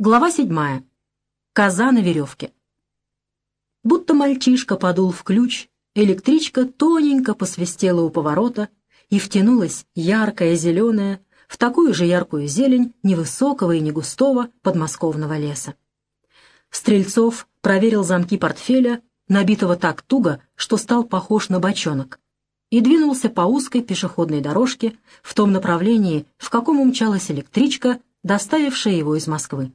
Глава седьмая. Коза на веревке. Будто мальчишка подул в ключ, электричка тоненько посвистела у поворота и втянулась яркая зеленая в такую же яркую зелень невысокого и негустого подмосковного леса. Стрельцов проверил замки портфеля, набитого так туго, что стал похож на бочонок, и двинулся по узкой пешеходной дорожке в том направлении, в каком умчалась электричка, доставившая его из Москвы.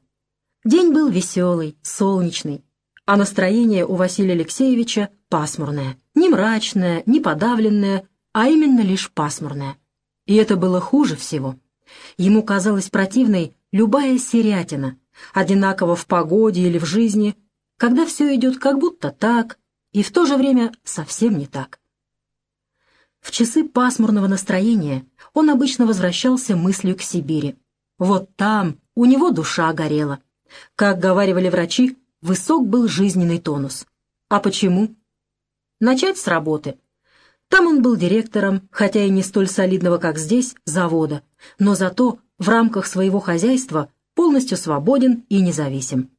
День был веселый, солнечный, а настроение у Василия Алексеевича пасмурное. Не мрачное, не подавленное, а именно лишь пасмурное. И это было хуже всего. Ему казалась противной любая серятина, одинаково в погоде или в жизни, когда все идет как будто так, и в то же время совсем не так. В часы пасмурного настроения он обычно возвращался мыслью к Сибири. Вот там у него душа горела. Как говаривали врачи, высок был жизненный тонус. А почему? Начать с работы. Там он был директором, хотя и не столь солидного, как здесь, завода, но зато в рамках своего хозяйства полностью свободен и независим.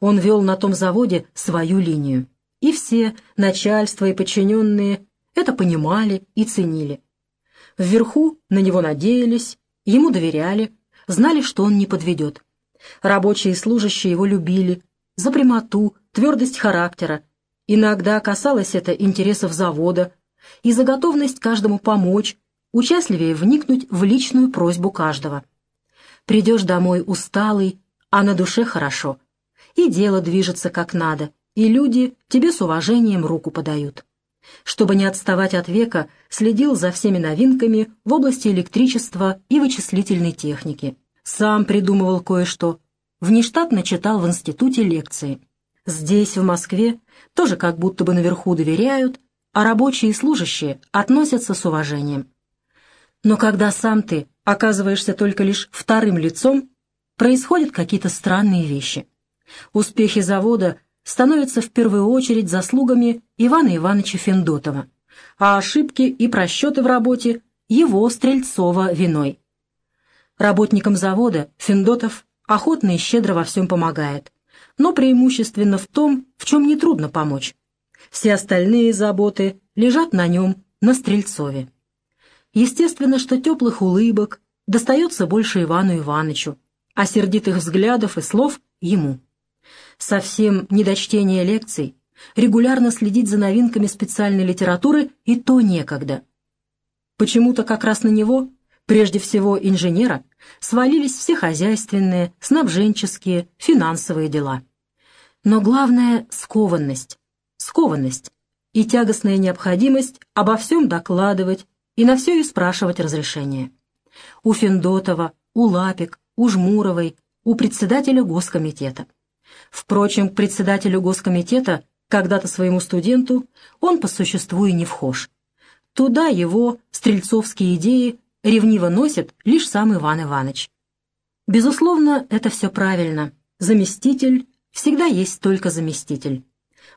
Он вел на том заводе свою линию. И все, начальство и подчиненные, это понимали и ценили. Вверху на него надеялись, ему доверяли, знали, что он не подведет. Рабочие и служащие его любили за прямоту, твердость характера. Иногда касалось это интересов завода и за готовность каждому помочь, участливее вникнуть в личную просьбу каждого. Придешь домой усталый, а на душе хорошо. И дело движется как надо, и люди тебе с уважением руку подают. Чтобы не отставать от века, следил за всеми новинками в области электричества и вычислительной техники сам придумывал кое-что, внештатно читал в институте лекции. Здесь, в Москве, тоже как будто бы наверху доверяют, а рабочие и служащие относятся с уважением. Но когда сам ты оказываешься только лишь вторым лицом, происходят какие-то странные вещи. Успехи завода становятся в первую очередь заслугами Ивана Ивановича Федотова, а ошибки и просчеты в работе его Стрельцова виной. Работникам завода Финдотов охотно и щедро во всем помогает, но преимущественно в том, в чем нетрудно помочь. Все остальные заботы лежат на нем, на Стрельцове. Естественно, что теплых улыбок достается больше Ивану Ивановичу, а сердитых взглядов и слов — ему. Совсем не до чтения лекций, регулярно следить за новинками специальной литературы и то некогда. Почему-то как раз на него прежде всего инженера, свалились все хозяйственные, снабженческие, финансовые дела. Но главное — скованность. Скованность и тягостная необходимость обо всем докладывать и на все и спрашивать разрешение. У Финдотова, у Лапик, у Жмуровой, у председателя госкомитета. Впрочем, к председателю госкомитета, когда-то своему студенту, он по существу и не вхож. Туда его, стрельцовские идеи, ревниво носит лишь сам Иван Иванович. Безусловно, это все правильно. Заместитель всегда есть только заместитель.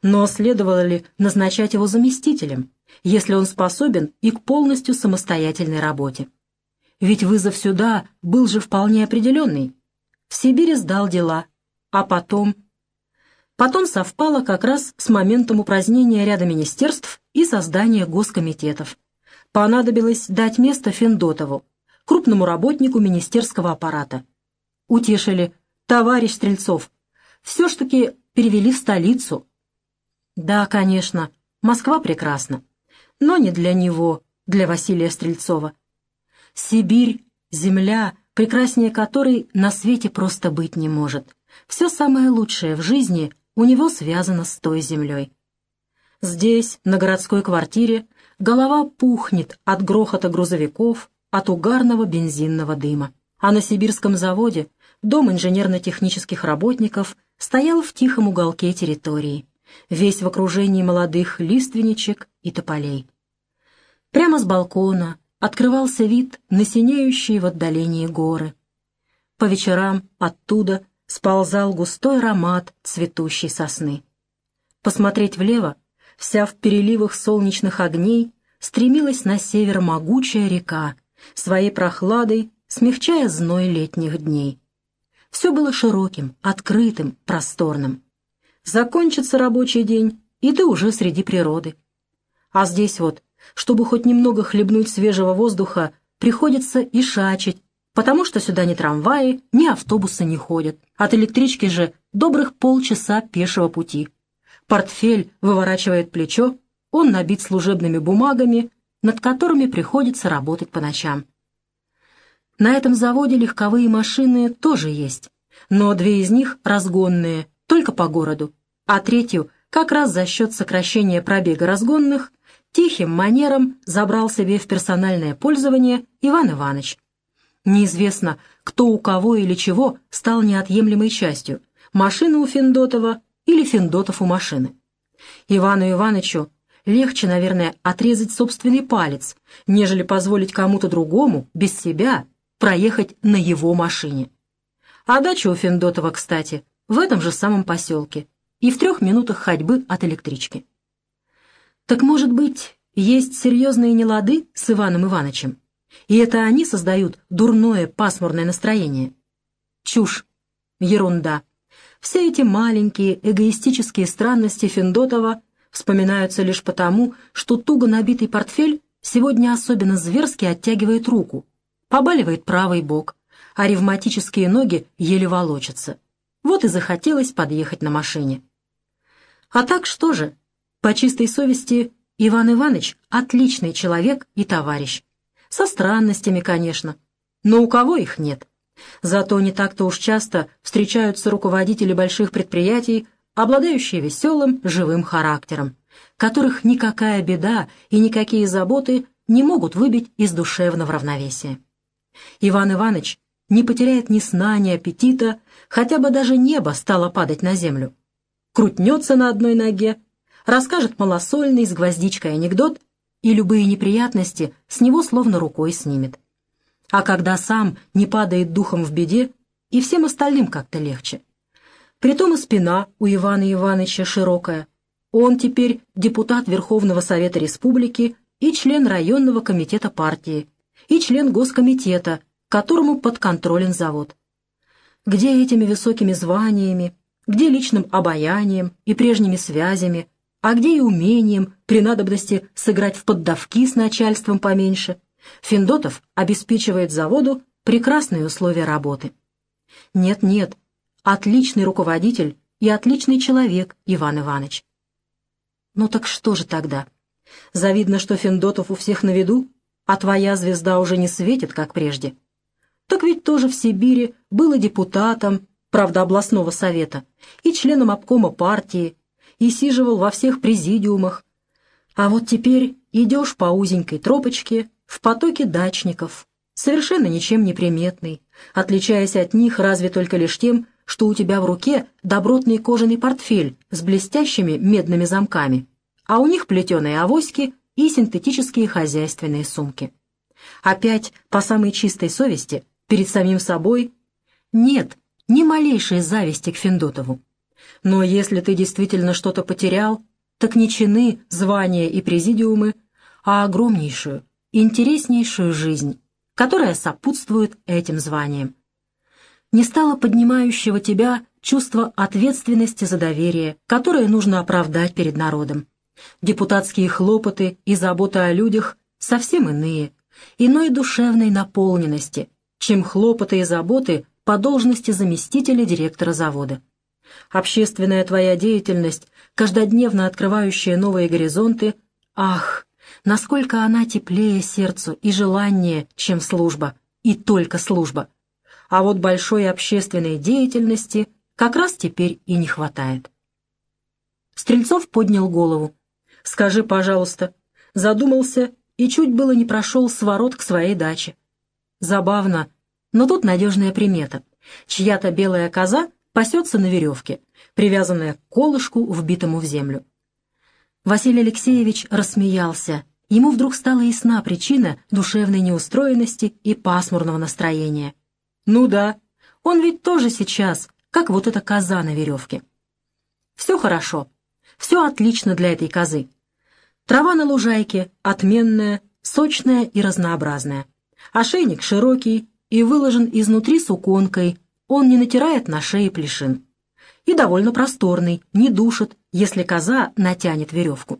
Но следовало ли назначать его заместителем, если он способен и к полностью самостоятельной работе? Ведь вызов сюда был же вполне определенный. В Сибири сдал дела, а потом... Потом совпало как раз с моментом упразднения ряда министерств и создания госкомитетов, понадобилось дать место Фендотову, крупному работнику министерского аппарата. Утешили, товарищ Стрельцов, все ж таки перевели в столицу. Да, конечно, Москва прекрасна, но не для него, для Василия Стрельцова. Сибирь, земля, прекраснее которой на свете просто быть не может. Все самое лучшее в жизни у него связано с той землей. Здесь, на городской квартире, голова пухнет от грохота грузовиков, от угарного бензинного дыма. А на сибирском заводе дом инженерно-технических работников стоял в тихом уголке территории, весь в окружении молодых лиственничек и тополей. Прямо с балкона открывался вид на синеющие в отдалении горы. По вечерам оттуда сползал густой аромат цветущей сосны. Посмотреть влево вся в переливах солнечных огней, стремилась на север могучая река, своей прохладой смягчая зной летних дней. Все было широким, открытым, просторным. Закончится рабочий день, и ты уже среди природы. А здесь вот, чтобы хоть немного хлебнуть свежего воздуха, приходится и шачить, потому что сюда ни трамваи, ни автобусы не ходят. От электрички же добрых полчаса пешего пути. Портфель выворачивает плечо, он набит служебными бумагами, над которыми приходится работать по ночам. На этом заводе легковые машины тоже есть, но две из них разгонные, только по городу, а третью, как раз за счет сокращения пробега разгонных, тихим манером забрал себе в персональное пользование Иван Иванович. Неизвестно, кто у кого или чего стал неотъемлемой частью, машина у Финдотова или Финдотов у машины. Ивану Ивановичу легче, наверное, отрезать собственный палец, нежели позволить кому-то другому, без себя, проехать на его машине. А дача у Финдотова, кстати, в этом же самом поселке и в трех минутах ходьбы от электрички. Так, может быть, есть серьезные нелады с Иваном Ивановичем, и это они создают дурное пасмурное настроение? Чушь, ерунда. Все эти маленькие эгоистические странности Финдотова вспоминаются лишь потому, что туго набитый портфель сегодня особенно зверски оттягивает руку, побаливает правый бок, а ревматические ноги еле волочатся. Вот и захотелось подъехать на машине. А так что же? По чистой совести, Иван Иванович — отличный человек и товарищ. Со странностями, конечно. Но у кого их нет? Зато не так-то уж часто встречаются руководители больших предприятий, обладающие веселым, живым характером, которых никакая беда и никакие заботы не могут выбить из душевного равновесия. Иван Иванович не потеряет ни сна, ни аппетита, хотя бы даже небо стало падать на землю. Крутнется на одной ноге, расскажет малосольный с гвоздичкой анекдот, и любые неприятности с него словно рукой снимет. А когда сам не падает духом в беде, и всем остальным как-то легче. Притом и спина у Ивана Ивановича широкая. Он теперь депутат Верховного Совета Республики и член районного комитета партии, и член Госкомитета, которому подконтролен завод. Где этими высокими званиями, где личным обаянием и прежними связями, а где и умением при надобности сыграть в поддавки с начальством поменьше, Финдотов обеспечивает заводу прекрасные условия работы. Нет-нет, отличный руководитель и отличный человек Иван Иванович. Ну так что же тогда? Завидно, что Финдотов у всех на виду, а твоя звезда уже не светит, как прежде. Так ведь тоже в Сибири был и депутатом, правда, областного совета, и членом обкома партии, и сиживал во всех президиумах. А вот теперь идешь по узенькой тропочке в потоке дачников, совершенно ничем не приметный, отличаясь от них разве только лишь тем, что у тебя в руке добротный кожаный портфель с блестящими медными замками, а у них плетеные авоськи и синтетические хозяйственные сумки. Опять, по самой чистой совести, перед самим собой, нет ни малейшей зависти к Финдотову. Но если ты действительно что-то потерял, так не чины, звания и президиумы, а огромнейшую, интереснейшую жизнь, которая сопутствует этим званиям. Не стало поднимающего тебя чувство ответственности за доверие, которое нужно оправдать перед народом. Депутатские хлопоты и забота о людях совсем иные, иной душевной наполненности, чем хлопоты и заботы по должности заместителя директора завода. Общественная твоя деятельность, каждодневно открывающая новые горизонты, ах, насколько она теплее сердцу и желаннее, чем служба, и только служба. А вот большой общественной деятельности как раз теперь и не хватает. Стрельцов поднял голову. «Скажи, пожалуйста». Задумался и чуть было не прошел с ворот к своей даче. Забавно, но тут надежная примета. Чья-то белая коза пасется на веревке, привязанная к колышку, вбитому в землю. Василий Алексеевич рассмеялся. Ему вдруг стала ясна причина душевной неустроенности и пасмурного настроения. Ну да, он ведь тоже сейчас, как вот эта коза на веревке. Все хорошо, все отлично для этой козы. Трава на лужайке отменная, сочная и разнообразная. Ошейник широкий и выложен изнутри суконкой, он не натирает на шее плешин. И довольно просторный, не душит, если коза натянет веревку.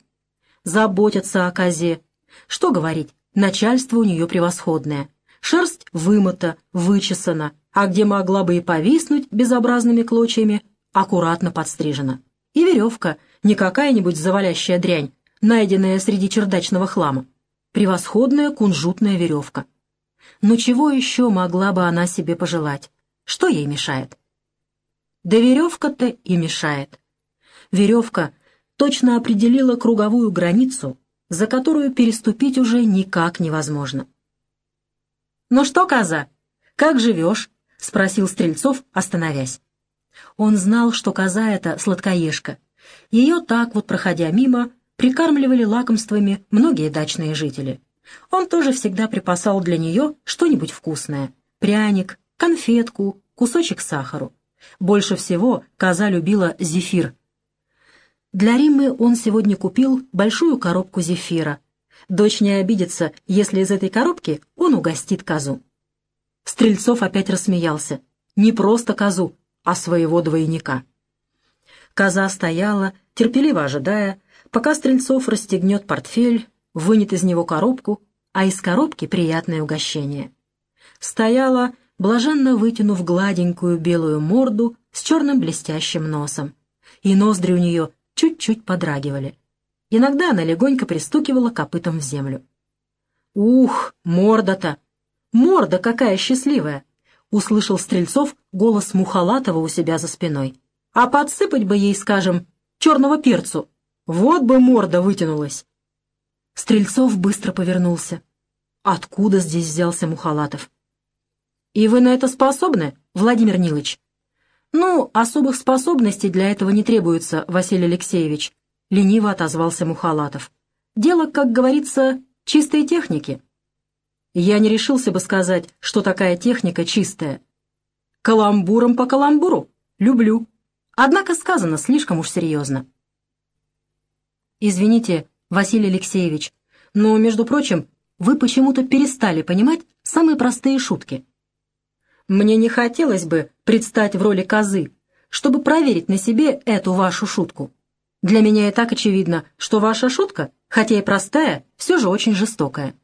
Заботятся о козе. Что говорить, начальство у нее превосходное. Шерсть вымыта, вычесана, а где могла бы и повиснуть безобразными клочьями, аккуратно подстрижена. И веревка, не какая-нибудь завалящая дрянь, найденная среди чердачного хлама. Превосходная кунжутная веревка. Но чего еще могла бы она себе пожелать? Что ей мешает? Да веревка-то и мешает. Веревка точно определила круговую границу, за которую переступить уже никак невозможно. «Ну что, коза, как живешь?» — спросил Стрельцов, остановясь. Он знал, что коза эта сладкоежка. Ее так вот, проходя мимо, прикармливали лакомствами многие дачные жители. Он тоже всегда припасал для нее что-нибудь вкусное — пряник, конфетку, кусочек сахару. Больше всего коза любила зефир. Для Риммы он сегодня купил большую коробку зефира. Дочь не обидится, если из этой коробки он угостит козу. Стрельцов опять рассмеялся. Не просто козу, а своего двойника. Коза стояла, терпеливо ожидая, пока Стрельцов расстегнет портфель, вынет из него коробку, а из коробки приятное угощение. Стояла, блаженно вытянув гладенькую белую морду с черным блестящим носом. И ноздри у нее чуть-чуть подрагивали. Иногда она легонько пристукивала копытом в землю. «Ух, морда-то! Морда какая счастливая!» — услышал Стрельцов голос Мухалатова у себя за спиной. «А подсыпать бы ей, скажем, черного перцу. Вот бы морда вытянулась!» Стрельцов быстро повернулся. Откуда здесь взялся Мухалатов? «И вы на это способны, Владимир Нилыч?» «Ну, особых способностей для этого не требуется, Василий Алексеевич», — лениво отозвался Мухалатов. «Дело, как говорится, чистой техники». Я не решился бы сказать, что такая техника чистая. Каламбуром по каламбуру. Люблю. Однако сказано слишком уж серьезно. Извините, Василий Алексеевич, но, между прочим, вы почему-то перестали понимать самые простые шутки. Мне не хотелось бы предстать в роли козы, чтобы проверить на себе эту вашу шутку. Для меня и так очевидно, что ваша шутка, хотя и простая, все же очень жестокая.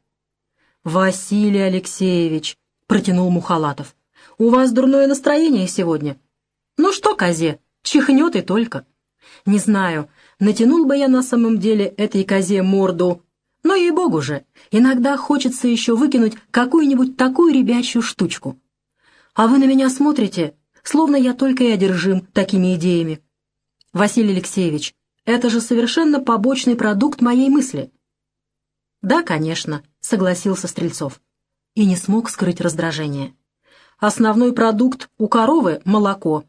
«Василий Алексеевич», — протянул Мухалатов, — «у вас дурное настроение сегодня». «Ну что, козе, чихнет и только». «Не знаю, натянул бы я на самом деле этой козе морду, но, ей-богу же, иногда хочется еще выкинуть какую-нибудь такую ребячью штучку». А вы на меня смотрите, словно я только и одержим такими идеями. Василий Алексеевич, это же совершенно побочный продукт моей мысли. Да, конечно, согласился Стрельцов. И не смог скрыть раздражение. Основной продукт у коровы – молоко.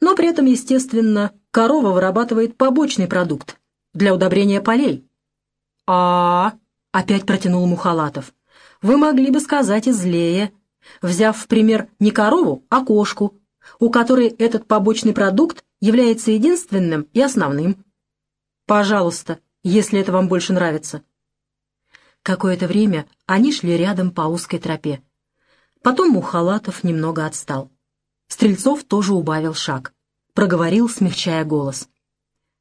Но при этом, естественно, корова вырабатывает побочный продукт для удобрения полей. а, -а, -а опять протянул Мухалатов. «Вы могли бы сказать и злее, взяв в пример не корову, а кошку, у которой этот побочный продукт является единственным и основным. Пожалуйста, если это вам больше нравится. Какое-то время они шли рядом по узкой тропе. Потом Мухалатов немного отстал. Стрельцов тоже убавил шаг. Проговорил, смягчая голос.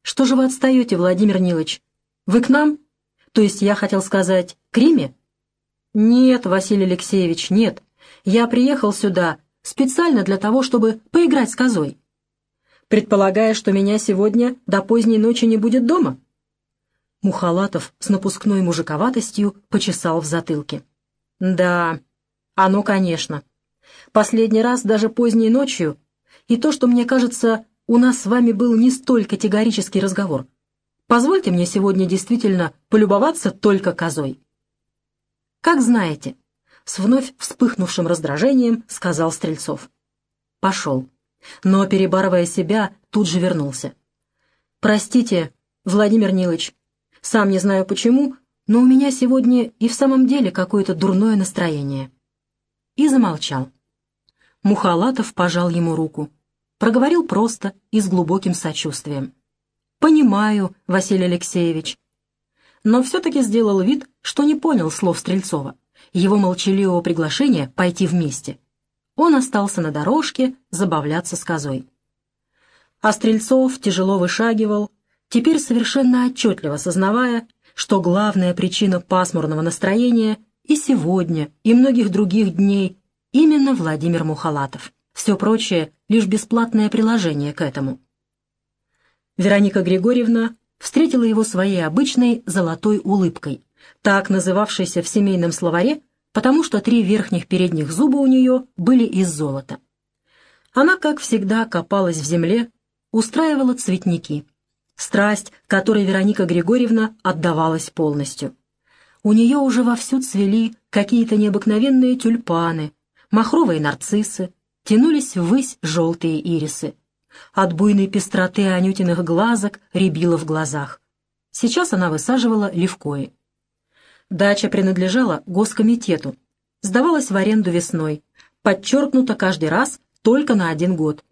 «Что же вы отстаете, Владимир Нилович? Вы к нам? То есть я хотел сказать, к Риме?» «Нет, Василий Алексеевич, нет. Я приехал сюда специально для того, чтобы поиграть с козой. Предполагая, что меня сегодня до поздней ночи не будет дома. Мухалатов с напускной мужиковатостью почесал в затылке. Да, оно, конечно. Последний раз даже поздней ночью, и то, что мне кажется, у нас с вами был не столь категорический разговор. Позвольте мне сегодня действительно полюбоваться только козой. Как знаете, с вновь вспыхнувшим раздражением сказал Стрельцов. Пошел. Но, перебарывая себя, тут же вернулся. «Простите, Владимир Нилович, сам не знаю почему, но у меня сегодня и в самом деле какое-то дурное настроение». И замолчал. Мухалатов пожал ему руку. Проговорил просто и с глубоким сочувствием. «Понимаю, Василий Алексеевич». Но все-таки сделал вид, что не понял слов Стрельцова его молчаливого приглашения пойти вместе. он остался на дорожке забавляться с козой. А Стрельцов тяжело вышагивал, теперь совершенно отчетливо сознавая, что главная причина пасмурного настроения и сегодня, и многих других дней именно Владимир Мухалатов. Все прочее — лишь бесплатное приложение к этому. Вероника Григорьевна встретила его своей обычной золотой улыбкой, так называвшейся в семейном словаре, потому что три верхних передних зуба у нее были из золота. Она, как всегда, копалась в земле, устраивала цветники. Страсть, которой Вероника Григорьевна отдавалась полностью. У нее уже вовсю цвели какие-то необыкновенные тюльпаны, махровые нарциссы, тянулись ввысь желтые ирисы. От буйной пестроты Анютиных глазок рябило в глазах. Сейчас она высаживала левкои. Дача принадлежала госкомитету, сдавалась в аренду весной, подчеркнуто каждый раз только на один год.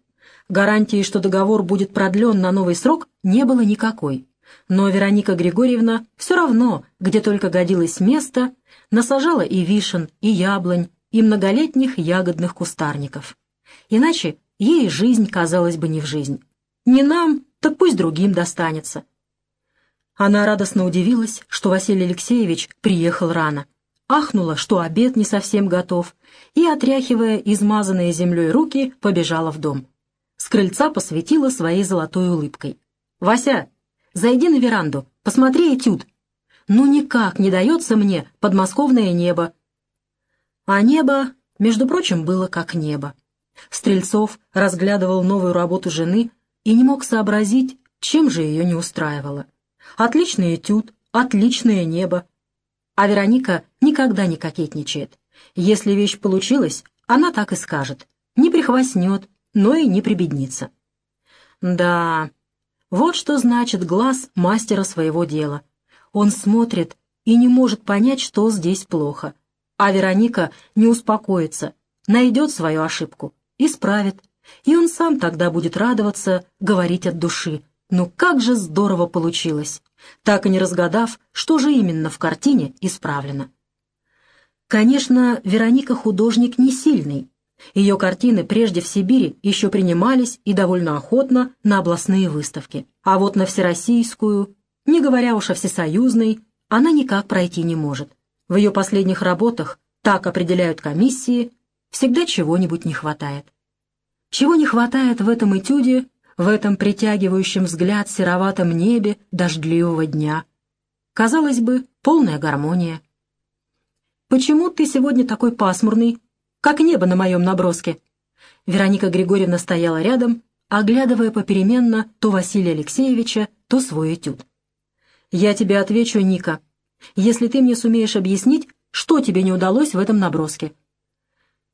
Гарантии, что договор будет продлен на новый срок, не было никакой. Но Вероника Григорьевна все равно, где только годилось место, насажала и вишен, и яблонь, и многолетних ягодных кустарников. Иначе ей жизнь казалась бы не в жизнь. Не нам, так пусть другим достанется. Она радостно удивилась, что Василий Алексеевич приехал рано. Ахнула, что обед не совсем готов, и, отряхивая измазанные землей руки, побежала в дом. С крыльца посветила своей золотой улыбкой. «Вася, зайди на веранду, посмотри этюд. Ну никак не дается мне подмосковное небо». А небо, между прочим, было как небо. Стрельцов разглядывал новую работу жены и не мог сообразить, чем же ее не устраивало. Отличный этюд, отличное небо. А Вероника никогда не кокетничает. Если вещь получилась, она так и скажет. Не прихвастнет, но и не прибеднится. Да, вот что значит глаз мастера своего дела. Он смотрит и не может понять, что здесь плохо. А Вероника не успокоится, найдет свою ошибку исправит, и он сам тогда будет радоваться, говорить от души. Ну как же здорово получилось, так и не разгадав, что же именно в картине исправлено. Конечно, Вероника художник не сильный. Ее картины прежде в Сибири еще принимались и довольно охотно на областные выставки. А вот на всероссийскую, не говоря уж о всесоюзной, она никак пройти не может. В ее последних работах, так определяют комиссии, всегда чего-нибудь не хватает. Чего не хватает в этом этюде, в этом притягивающем взгляд сероватом небе дождливого дня? Казалось бы, полная гармония. «Почему ты сегодня такой пасмурный, как небо на моем наброске?» Вероника Григорьевна стояла рядом, оглядывая попеременно то Василия Алексеевича, то свой этюд. «Я тебе отвечу, Ника, если ты мне сумеешь объяснить, что тебе не удалось в этом наброске.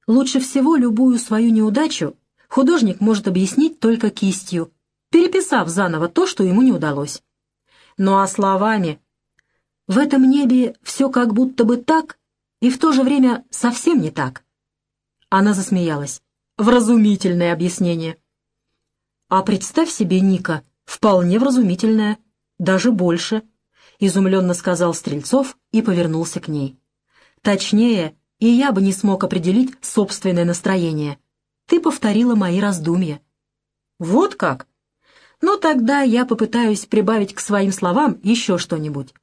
Лучше всего любую свою неудачу художник может объяснить только кистью, переписав заново то, что ему не удалось. Ну а словами... В этом небе все как будто бы так, и в то же время совсем не так. Она засмеялась. Вразумительное объяснение. А представь себе, Ника, вполне вразумительное, даже больше, изумленно сказал Стрельцов и повернулся к ней. Точнее, и я бы не смог определить собственное настроение. Ты повторила мои раздумья. Вот как? Ну, тогда я попытаюсь прибавить к своим словам еще что-нибудь.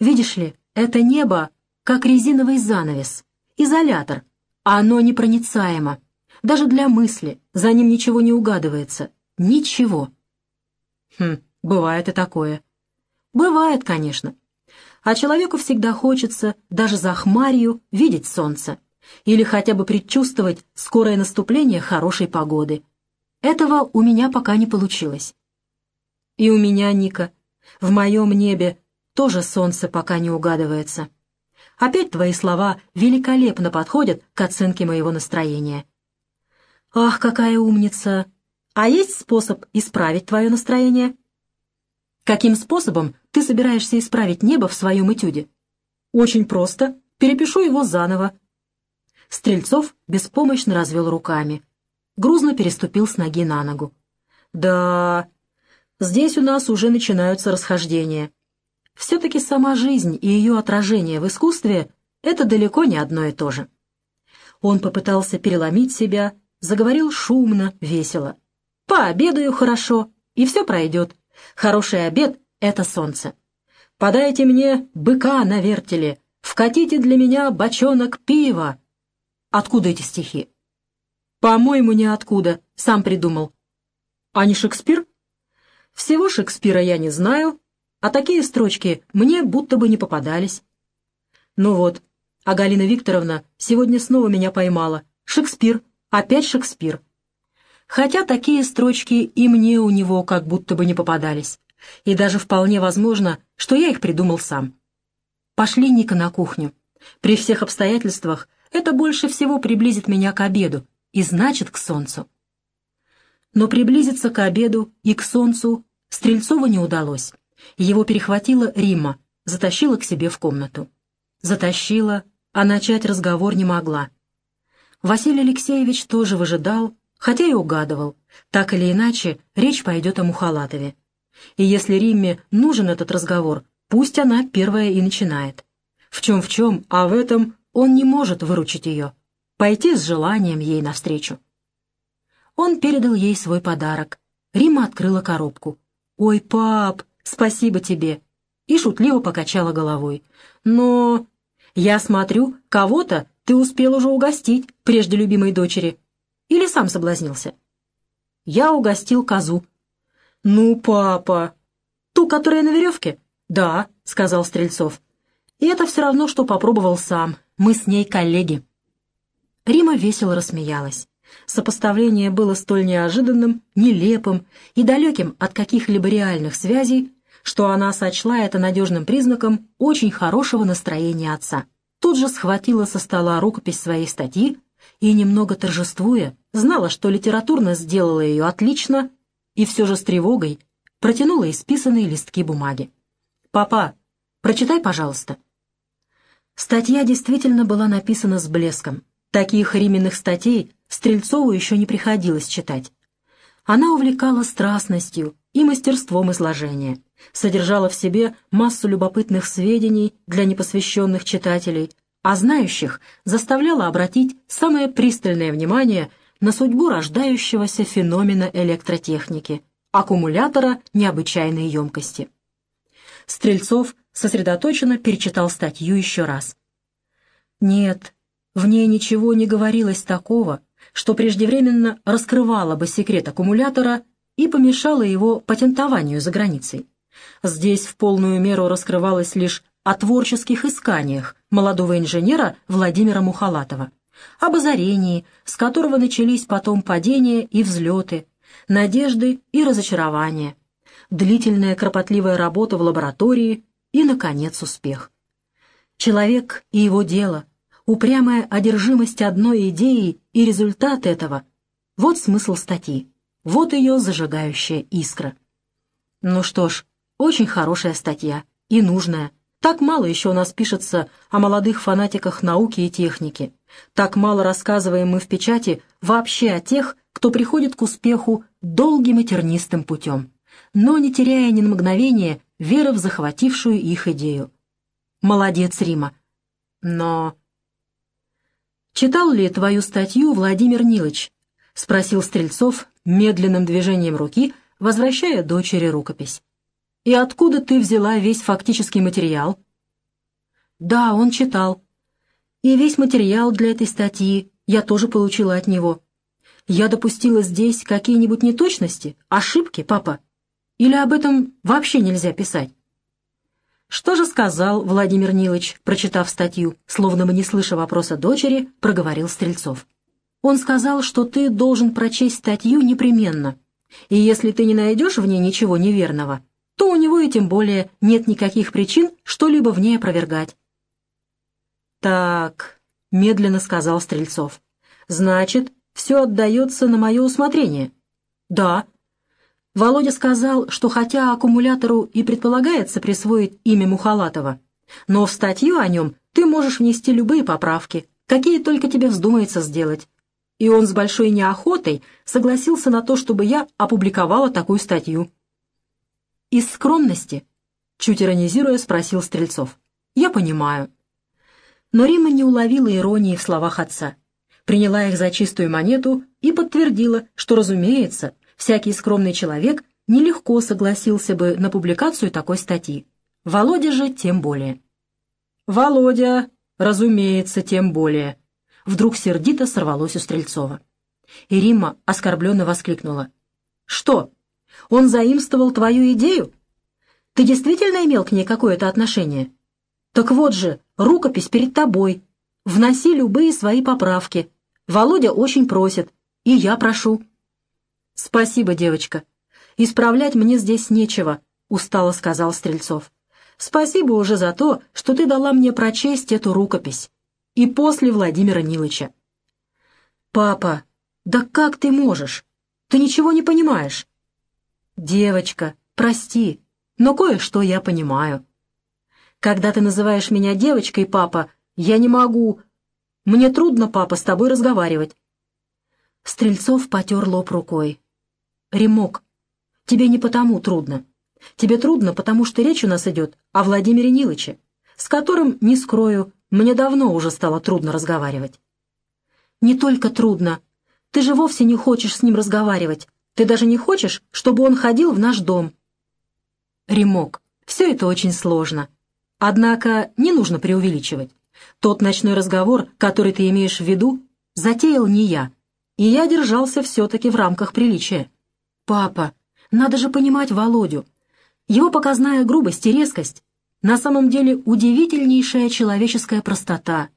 Видишь ли, это небо как резиновый занавес, изолятор, а оно непроницаемо. Даже для мысли за ним ничего не угадывается. Ничего. Хм, бывает и такое. Бывает, конечно а человеку всегда хочется даже за хмарью видеть солнце или хотя бы предчувствовать скорое наступление хорошей погоды. Этого у меня пока не получилось. И у меня, Ника, в моем небе тоже солнце пока не угадывается. Опять твои слова великолепно подходят к оценке моего настроения. Ах, какая умница! А есть способ исправить твое настроение? Каким способом ты собираешься исправить небо в своем этюде? Очень просто. Перепишу его заново. Стрельцов беспомощно развел руками. Грузно переступил с ноги на ногу. Да, здесь у нас уже начинаются расхождения. Все-таки сама жизнь и ее отражение в искусстве — это далеко не одно и то же. Он попытался переломить себя, заговорил шумно, весело. «Пообедаю хорошо, и все пройдет. Хороший обед — это солнце. Подайте мне быка на вертеле, вкатите для меня бочонок пива». Откуда эти стихи? По-моему, ниоткуда, сам придумал. А не Шекспир? Всего Шекспира я не знаю, а такие строчки мне будто бы не попадались. Ну вот, а Галина Викторовна сегодня снова меня поймала. Шекспир, опять Шекспир. Хотя такие строчки и мне у него как будто бы не попадались. И даже вполне возможно, что я их придумал сам. Пошли, Ника, на кухню. При всех обстоятельствах это больше всего приблизит меня к обеду, и значит к солнцу. Но приблизиться к обеду и к солнцу Стрельцову не удалось. Его перехватила Римма, затащила к себе в комнату. Затащила, а начать разговор не могла. Василий Алексеевич тоже выжидал, хотя и угадывал. Так или иначе, речь пойдет о Мухалатове. И если Римме нужен этот разговор, пусть она первая и начинает. В чем в чем, а в этом он не может выручить ее, пойти с желанием ей навстречу. Он передал ей свой подарок. Рима открыла коробку. «Ой, пап, спасибо тебе!» И шутливо покачала головой. «Но...» «Я смотрю, кого-то ты успел уже угостить, прежде любимой дочери. Или сам соблазнился?» «Я угостил козу». «Ну, папа...» «Ту, которая на веревке?» «Да», — сказал Стрельцов. «И это все равно, что попробовал сам. Мы с ней коллеги». Рима весело рассмеялась. Сопоставление было столь неожиданным, нелепым и далеким от каких-либо реальных связей, что она сочла это надежным признаком очень хорошего настроения отца. Тут же схватила со стола рукопись своей статьи и, немного торжествуя, знала, что литературно сделала ее отлично, и все же с тревогой протянула исписанные листки бумаги. «Папа, прочитай, пожалуйста». Статья действительно была написана с блеском. Таких рименных статей Стрельцову еще не приходилось читать. Она увлекала страстностью и мастерством изложения, содержала в себе массу любопытных сведений для непосвященных читателей, а знающих заставляла обратить самое пристальное внимание на судьбу рождающегося феномена электротехники, аккумулятора необычайной емкости. Стрельцов сосредоточенно перечитал статью еще раз. Нет, в ней ничего не говорилось такого, что преждевременно раскрывало бы секрет аккумулятора и помешало его патентованию за границей. Здесь в полную меру раскрывалось лишь о творческих исканиях молодого инженера Владимира Мухалатова, об озарении, с которого начались потом падения и взлеты, надежды и разочарования, длительная кропотливая работа в лаборатории и, наконец, успех. Человек и его дело, упрямая одержимость одной идеей и результат этого — вот смысл статьи, вот ее зажигающая искра. Ну что ж, очень хорошая статья и нужная. Так мало еще у нас пишется о молодых фанатиках науки и техники. Так мало рассказываем мы в печати вообще о тех, кто приходит к успеху долгим и тернистым путем, но не теряя ни на мгновение веры в захватившую их идею. Молодец, Рима. Но... «Читал ли твою статью Владимир Нилыч?» — спросил Стрельцов медленным движением руки, возвращая дочери рукопись. «И откуда ты взяла весь фактический материал?» «Да, он читал. И весь материал для этой статьи я тоже получила от него. Я допустила здесь какие-нибудь неточности, ошибки, папа?» Или об этом вообще нельзя писать? Что же сказал Владимир Нилович, прочитав статью, словно бы не слыша вопроса дочери, проговорил Стрельцов. Он сказал, что ты должен прочесть статью непременно, и если ты не найдешь в ней ничего неверного, то у него и тем более нет никаких причин что-либо в ней опровергать. «Так», — медленно сказал Стрельцов, — «значит, все отдается на мое усмотрение». «Да», Володя сказал, что хотя аккумулятору и предполагается присвоить имя Мухалатова, но в статью о нем ты можешь внести любые поправки, какие только тебе вздумается сделать. И он с большой неохотой согласился на то, чтобы я опубликовала такую статью. «Из скромности?» — чуть иронизируя спросил Стрельцов. «Я понимаю». Но Рима не уловила иронии в словах отца. приняла их за чистую монету и подтвердила, что, разумеется, всякий скромный человек нелегко согласился бы на публикацию такой статьи. Володя же тем более. «Володя, разумеется, тем более», — вдруг сердито сорвалось у Стрельцова. И Римма оскорбленно воскликнула. «Что, он заимствовал твою идею? Ты действительно имел к ней какое-то отношение? Так вот же, рукопись перед тобой. Вноси любые свои поправки. Володя очень просит, и я прошу». «Спасибо, девочка. Исправлять мне здесь нечего», — устало сказал Стрельцов. «Спасибо уже за то, что ты дала мне прочесть эту рукопись. И после Владимира Нилыча». «Папа, да как ты можешь? Ты ничего не понимаешь». «Девочка, прости, но кое-что я понимаю. Когда ты называешь меня девочкой, папа, я не могу. Мне трудно, папа, с тобой разговаривать». Стрельцов потер лоб рукой. «Ремок, тебе не потому трудно. Тебе трудно, потому что речь у нас идет о Владимире Нилыче, с которым, не скрою, мне давно уже стало трудно разговаривать». «Не только трудно. Ты же вовсе не хочешь с ним разговаривать. Ты даже не хочешь, чтобы он ходил в наш дом?» «Ремок, все это очень сложно. Однако не нужно преувеличивать. Тот ночной разговор, который ты имеешь в виду, затеял не я, и я держался все-таки в рамках приличия. Папа, надо же понимать Володю. Его показная грубость и резкость на самом деле удивительнейшая человеческая простота.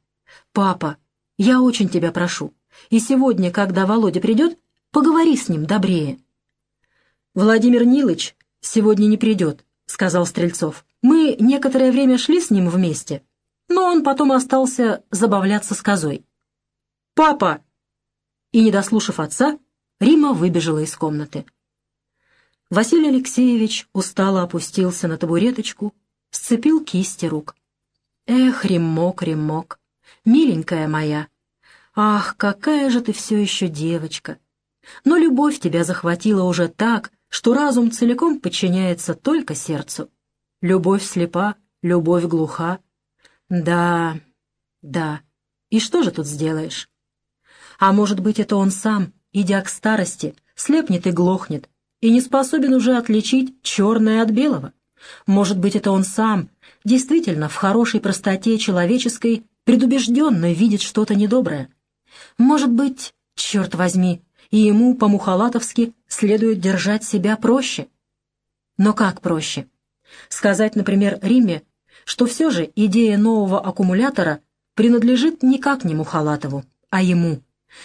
Папа, я очень тебя прошу, и сегодня, когда Володя придет, Поговори с ним добрее». «Владимир Нилыч сегодня не придет», — сказал Стрельцов. «Мы некоторое время шли с ним вместе, но он потом остался забавляться с козой». «Папа!» И, не дослушав отца, Рима выбежала из комнаты. Василий Алексеевич устало опустился на табуреточку, сцепил кисти рук. «Эх, Римок, Римок, миленькая моя! Ах, какая же ты все еще девочка!» Но любовь тебя захватила уже так, что разум целиком подчиняется только сердцу. Любовь слепа, любовь глуха. Да, да, и что же тут сделаешь? А может быть, это он сам, идя к старости, слепнет и глохнет, и не способен уже отличить черное от белого? Может быть, это он сам, действительно, в хорошей простоте человеческой, предубежденно видит что-то недоброе? Может быть, черт возьми, и ему по-мухалатовски следует держать себя проще. Но как проще? Сказать, например, Риме, что все же идея нового аккумулятора принадлежит никак не Мухалатову, а ему,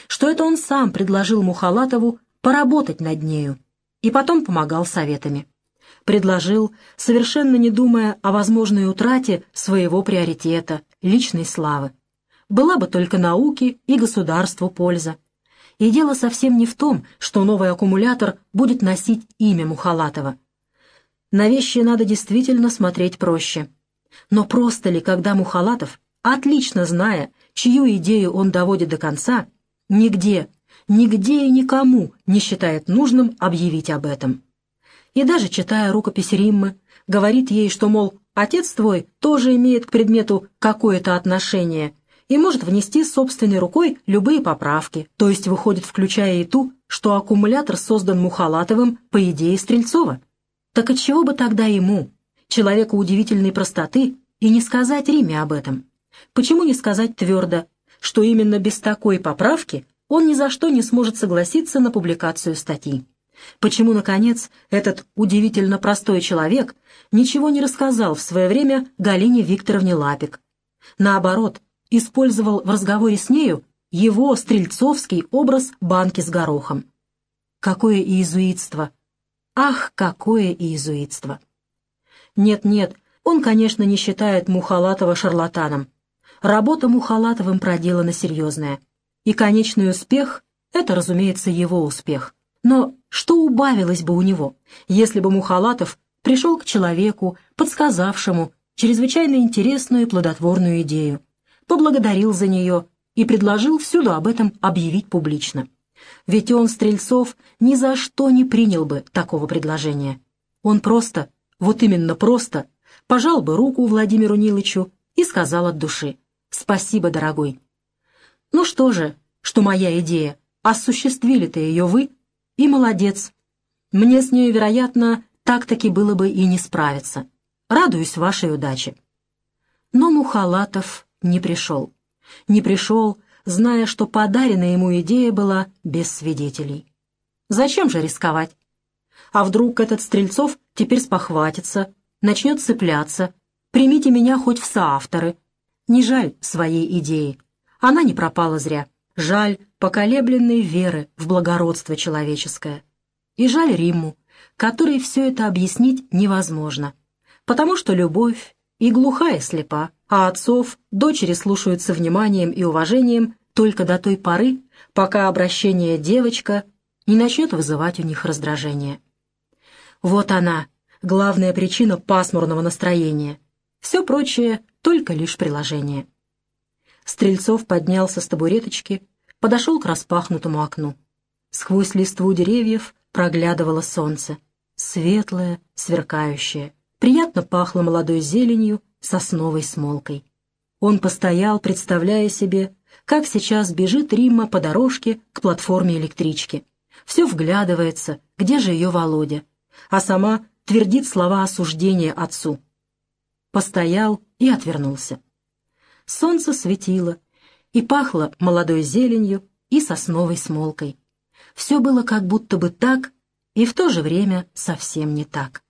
что это он сам предложил Мухалатову поработать над нею и потом помогал советами. Предложил, совершенно не думая о возможной утрате своего приоритета, личной славы. Была бы только науке и государству польза. И дело совсем не в том, что новый аккумулятор будет носить имя Мухалатова. На вещи надо действительно смотреть проще. Но просто ли, когда Мухалатов, отлично зная, чью идею он доводит до конца, нигде, нигде и никому не считает нужным объявить об этом? И даже читая рукопись Риммы, говорит ей, что, мол, отец твой тоже имеет к предмету какое-то отношение – и может внести собственной рукой любые поправки, то есть выходит, включая и ту, что аккумулятор создан Мухалатовым по идее Стрельцова. Так отчего бы тогда ему, человеку удивительной простоты, и не сказать Риме об этом? Почему не сказать твердо, что именно без такой поправки он ни за что не сможет согласиться на публикацию статьи? Почему, наконец, этот удивительно простой человек ничего не рассказал в свое время Галине Викторовне Лапик? Наоборот, использовал в разговоре с нею его стрельцовский образ банки с горохом. Какое иезуитство! Ах, какое иезуитство! Нет-нет, он, конечно, не считает Мухалатова шарлатаном. Работа Мухалатовым проделана серьезная. И конечный успех — это, разумеется, его успех. Но что убавилось бы у него, если бы Мухалатов пришел к человеку, подсказавшему чрезвычайно интересную и плодотворную идею? поблагодарил за нее и предложил всюду об этом объявить публично. Ведь он, Стрельцов, ни за что не принял бы такого предложения. Он просто, вот именно просто, пожал бы руку Владимиру Нилычу и сказал от души «Спасибо, дорогой». Ну что же, что моя идея, осуществили-то ее вы, и молодец. Мне с нею, вероятно, так-таки было бы и не справиться. Радуюсь вашей удаче. Но Мухалатов не пришел. Не пришел, зная, что подаренная ему идея была без свидетелей. Зачем же рисковать? А вдруг этот Стрельцов теперь спохватится, начнет цепляться? Примите меня хоть в соавторы. Не жаль своей идеи. Она не пропала зря. Жаль поколебленной веры в благородство человеческое. И жаль Римму, которой все это объяснить невозможно, потому что любовь и глуха, и слепа, а отцов дочери слушают со вниманием и уважением только до той поры, пока обращение «девочка» не начнет вызывать у них раздражение. Вот она, главная причина пасмурного настроения. Все прочее — только лишь приложение. Стрельцов поднялся с табуреточки, подошел к распахнутому окну. Сквозь листву деревьев проглядывало солнце, светлое, сверкающее. Приятно пахло молодой зеленью, сосновой смолкой. Он постоял, представляя себе, как сейчас бежит Римма по дорожке к платформе электрички. Все вглядывается, где же ее Володя, а сама твердит слова осуждения отцу. Постоял и отвернулся. Солнце светило и пахло молодой зеленью и сосновой смолкой. Все было как будто бы так, и в то же время совсем не так.